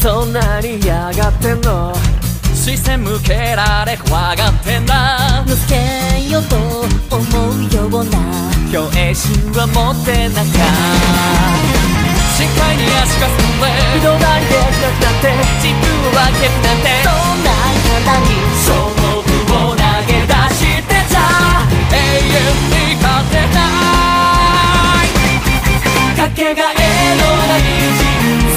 そんなに嫌がってんの？視線向けられ怖がってんだ。のけよと思うような共栄心は持ってなか。視界に足が進んで。人なりできなくなって自分を分けるなんて。そんな簡単に勝負を投げ出してた。永遠に勝てない。かけがえのない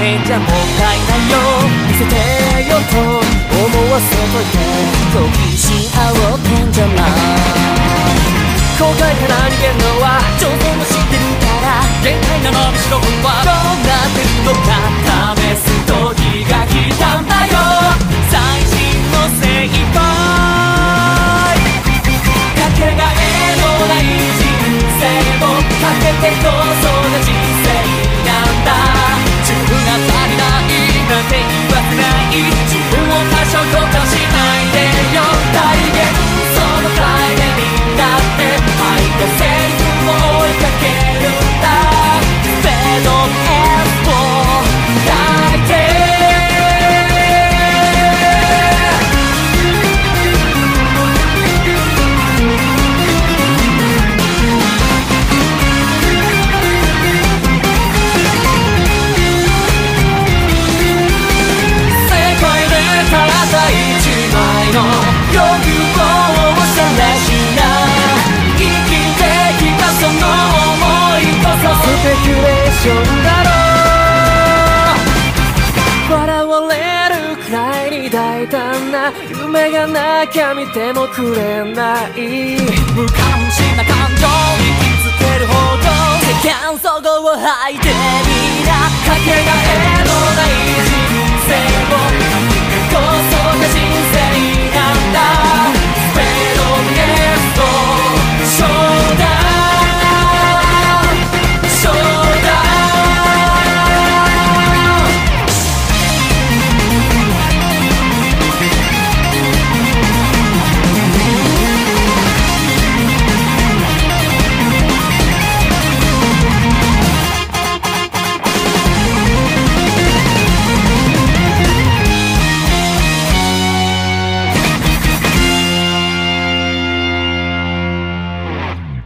し持ってんじゃもったいないよ。見せてよと思わせといて好奇心煽ってんの欲望を探しな生きてきたその想いこそスペキュレーションだろう笑われるくらいに大胆な夢がなきゃ見てもくれない無関心な感情に気付けるほど世間そごを吐いてみなかけがえのない人